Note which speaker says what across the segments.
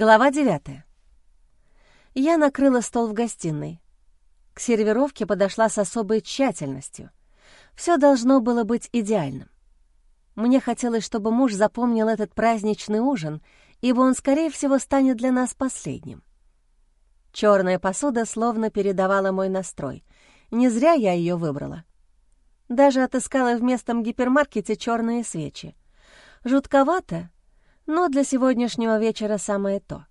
Speaker 1: Глава девятая. Я накрыла стол в гостиной. К сервировке подошла с особой тщательностью. Все должно было быть идеальным. Мне хотелось, чтобы муж запомнил этот праздничный ужин, ибо он, скорее всего, станет для нас последним. Черная посуда словно передавала мой настрой. Не зря я ее выбрала. Даже отыскала в местном гипермаркете черные свечи. Жутковато, но для сегодняшнего вечера самое то.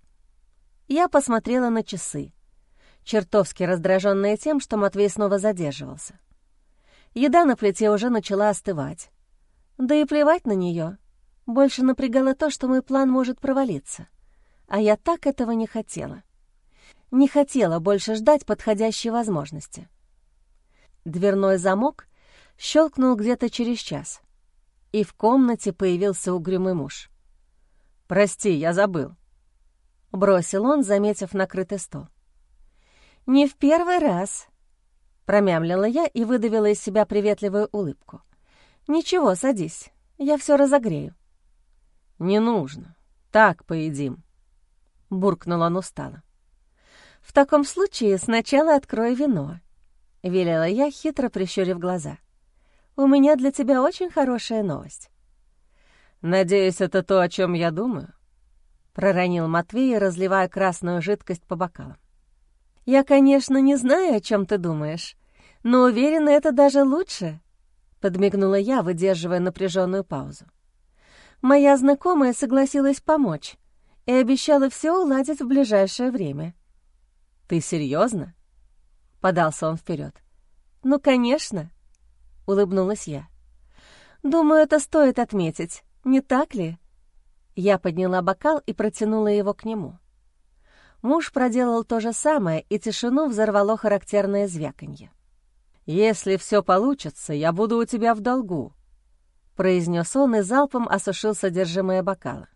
Speaker 1: Я посмотрела на часы, чертовски раздраженная тем, что Матвей снова задерживался. Еда на плите уже начала остывать. Да и плевать на нее. Больше напрягало то, что мой план может провалиться. А я так этого не хотела не хотела больше ждать подходящей возможности. Дверной замок щелкнул где-то через час, и в комнате появился угрюмый муж. «Прости, я забыл», — бросил он, заметив накрытый стол. «Не в первый раз», — промямлила я и выдавила из себя приветливую улыбку. «Ничего, садись, я все разогрею». «Не нужно, так поедим», — буркнул он устало. «В таком случае сначала открой вино», — велела я, хитро прищурив глаза. «У меня для тебя очень хорошая новость».
Speaker 2: «Надеюсь, это то, о чем я думаю?» — проронил Матвей, разливая красную жидкость по бокалам.
Speaker 1: «Я, конечно, не знаю, о чем ты думаешь, но уверена, это даже лучше», — подмигнула я, выдерживая напряженную паузу. «Моя знакомая согласилась помочь и обещала все уладить в ближайшее время».
Speaker 2: «Ты серьезно? подался он вперед.
Speaker 1: «Ну, конечно», — улыбнулась я. «Думаю, это стоит отметить, не так ли?» Я подняла бокал и протянула его к нему. Муж проделал то же самое, и тишину взорвало характерное звяканье.
Speaker 2: «Если все получится, я буду у тебя в долгу», — произнес он и залпом осушил содержимое бокала.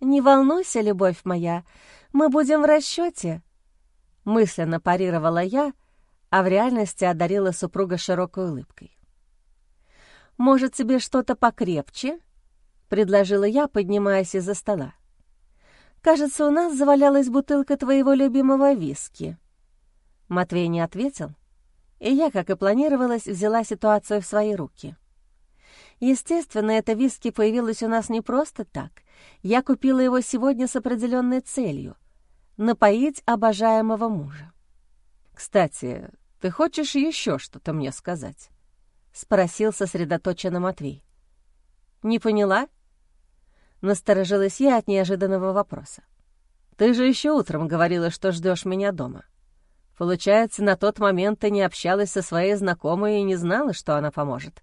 Speaker 1: «Не волнуйся, любовь моя, мы будем в расчете, Мысленно парировала я, а в реальности одарила супруга широкой улыбкой. «Может, тебе что-то покрепче?» — предложила я, поднимаясь из-за стола. «Кажется, у нас завалялась бутылка твоего любимого виски». Матвей не ответил, и я, как и планировалось, взяла ситуацию в свои руки. Естественно, это виски появилось у нас не просто так. Я купила его сегодня с определенной целью — напоить обожаемого мужа.
Speaker 2: «Кстати, ты хочешь еще что-то мне сказать?» — спросил сосредоточенно Матвей.
Speaker 1: «Не поняла?» Насторожилась я от неожиданного вопроса.
Speaker 2: «Ты же еще утром говорила, что ждешь меня дома. Получается, на тот момент ты не общалась со своей знакомой и не знала, что она поможет?»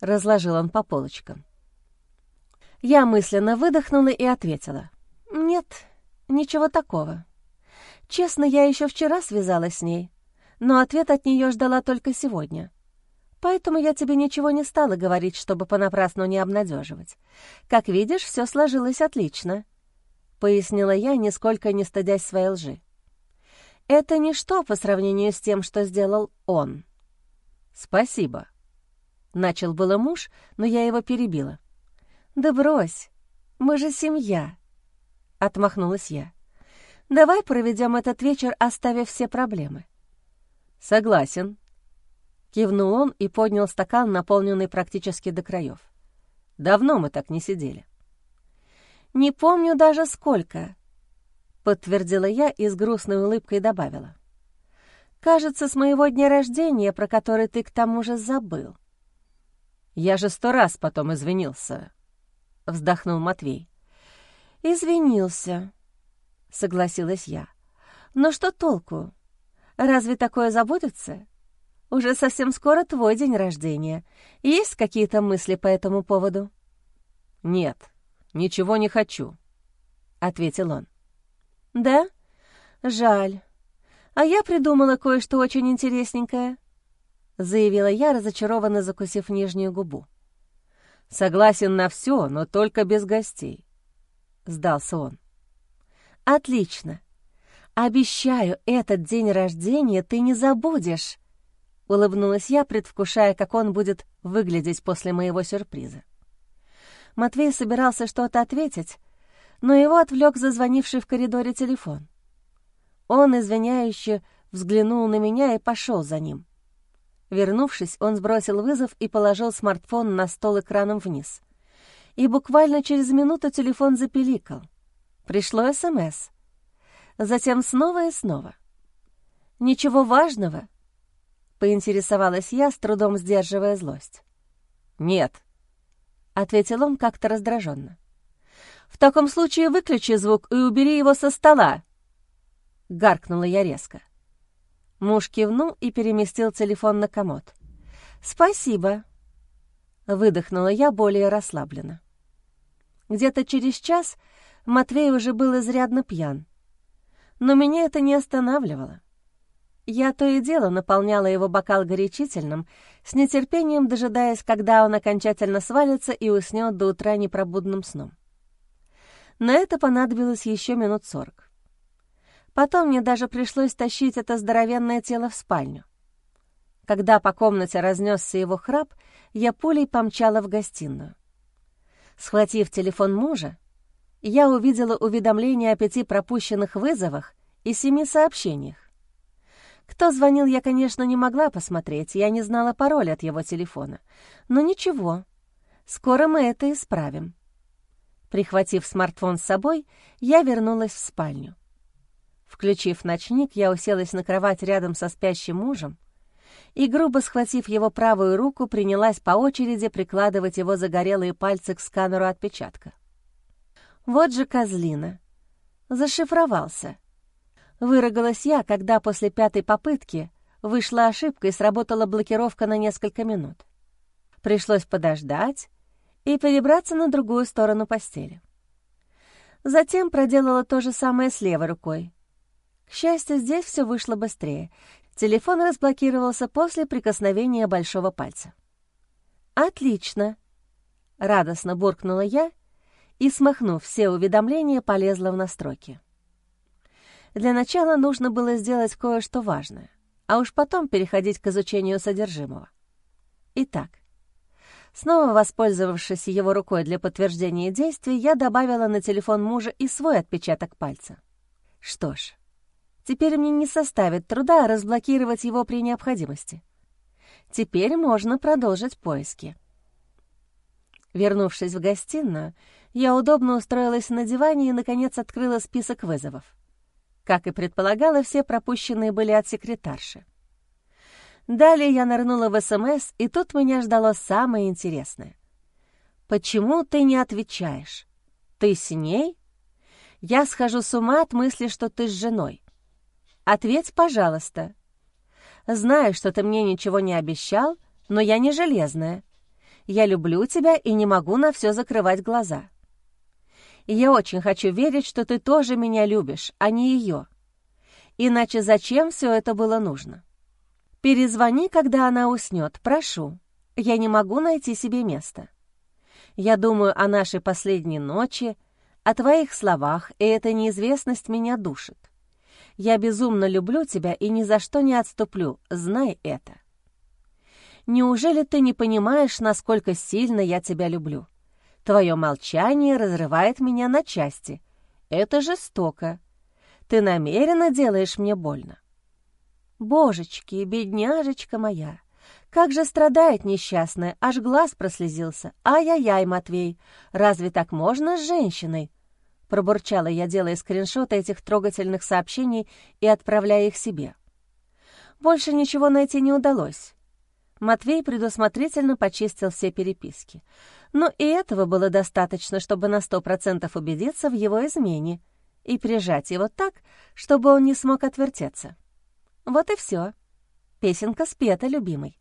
Speaker 2: Разложил он по полочкам.
Speaker 1: Я мысленно выдохнула и ответила. «Нет, Ничего такого. Честно, я еще вчера связалась с ней, но ответ от нее ждала только сегодня. Поэтому я тебе ничего не стала говорить, чтобы понапрасну не обнадеживать. Как видишь, все сложилось отлично», — пояснила я, нисколько не стыдясь своей лжи. «Это ничто по сравнению с тем, что сделал он».
Speaker 2: «Спасибо», — начал было муж, но я его перебила.
Speaker 1: «Да брось, мы же семья», — отмахнулась я. «Давай проведем этот вечер, оставив все проблемы».
Speaker 2: «Согласен», — кивнул он и поднял стакан, наполненный практически до краев. «Давно мы так не сидели».
Speaker 1: «Не помню даже сколько», — подтвердила я и с грустной улыбкой добавила. «Кажется, с моего дня рождения, про который ты к тому же забыл».
Speaker 2: «Я же сто раз потом извинился», — вздохнул Матвей.
Speaker 1: «Извинился», — согласилась я. «Но что толку? Разве такое забудется? Уже совсем скоро твой день рождения. Есть какие-то мысли по этому поводу?»
Speaker 2: «Нет, ничего не хочу», — ответил он.
Speaker 1: «Да? Жаль. А я придумала кое-что очень интересненькое», — заявила я, разочарованно закусив нижнюю губу.
Speaker 2: «Согласен на все, но только без гостей. — сдался он.
Speaker 1: «Отлично. Обещаю, этот день рождения ты не забудешь», — улыбнулась я, предвкушая, как он будет выглядеть после моего сюрприза. Матвей собирался что-то ответить, но его отвлек зазвонивший в коридоре телефон. Он, извиняюще, взглянул на меня и пошел за ним. Вернувшись, он сбросил вызов и положил смартфон на стол экраном вниз. И буквально через минуту телефон запеликал. Пришло СМС. Затем снова и снова. «Ничего важного?» — поинтересовалась я, с трудом сдерживая злость.
Speaker 2: «Нет», — ответил он как-то раздраженно.
Speaker 1: «В таком случае выключи звук и убери его со стола!» — гаркнула я резко. Муж кивнул и переместил телефон на комод. «Спасибо», — выдохнула я более расслабленно. Где-то через час Матвей уже был изрядно пьян. Но меня это не останавливало. Я то и дело наполняла его бокал горячительным, с нетерпением дожидаясь, когда он окончательно свалится и уснет до утра непробудным сном. На это понадобилось еще минут сорок. Потом мне даже пришлось тащить это здоровенное тело в спальню. Когда по комнате разнесся его храп, я пулей помчала в гостиную. Схватив телефон мужа, я увидела уведомление о пяти пропущенных вызовах и семи сообщениях. Кто звонил, я, конечно, не могла посмотреть, я не знала пароль от его телефона. Но ничего, скоро мы это исправим. Прихватив смартфон с собой, я вернулась в спальню. Включив ночник, я уселась на кровать рядом со спящим мужем и, грубо схватив его правую руку, принялась по очереди прикладывать его загорелые пальцы к сканеру отпечатка. Вот же козлина. Зашифровался. Выругалась я, когда после пятой попытки вышла ошибка и сработала блокировка на несколько минут. Пришлось подождать и перебраться на другую сторону постели. Затем проделала то же самое с левой рукой, к счастью, здесь все вышло быстрее. Телефон разблокировался после прикосновения большого пальца. «Отлично!» — радостно буркнула я и, смахнув все уведомления, полезла в настройки. Для начала нужно было сделать кое-что важное, а уж потом переходить к изучению содержимого. Итак, снова воспользовавшись его рукой для подтверждения действий, я добавила на телефон мужа и свой отпечаток пальца. Что ж, Теперь мне не составит труда разблокировать его при необходимости. Теперь можно продолжить поиски. Вернувшись в гостиную, я удобно устроилась на диване и, наконец, открыла список вызовов. Как и предполагала, все пропущенные были от секретарши. Далее я нырнула в СМС, и тут меня ждало самое интересное. «Почему ты не отвечаешь? Ты с ней? Я схожу с ума от мысли, что ты с женой. Ответь, пожалуйста. Знаю, что ты мне ничего не обещал, но я не железная. Я люблю тебя и не могу на все закрывать глаза. И я очень хочу верить, что ты тоже меня любишь, а не ее. Иначе зачем все это было нужно? Перезвони, когда она уснет, прошу. Я не могу найти себе места. Я думаю о нашей последней ночи, о твоих словах, и эта неизвестность меня душит. Я безумно люблю тебя и ни за что не отступлю, знай это. Неужели ты не понимаешь, насколько сильно я тебя люблю? Твое молчание разрывает меня на части. Это жестоко. Ты намеренно делаешь мне больно. Божечки, бедняжечка моя, как же страдает несчастная, аж глаз прослезился. Ай-яй-яй, Матвей, разве так можно с женщиной? Пробурчала я, делая скриншоты этих трогательных сообщений и отправляя их себе. Больше ничего найти не удалось. Матвей предусмотрительно почистил все переписки. Но и этого было достаточно, чтобы на сто процентов убедиться в его измене и прижать его так, чтобы он не смог отвертеться. Вот и все. Песенка спета, любимый.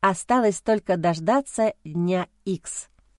Speaker 1: Осталось только дождаться дня Икс.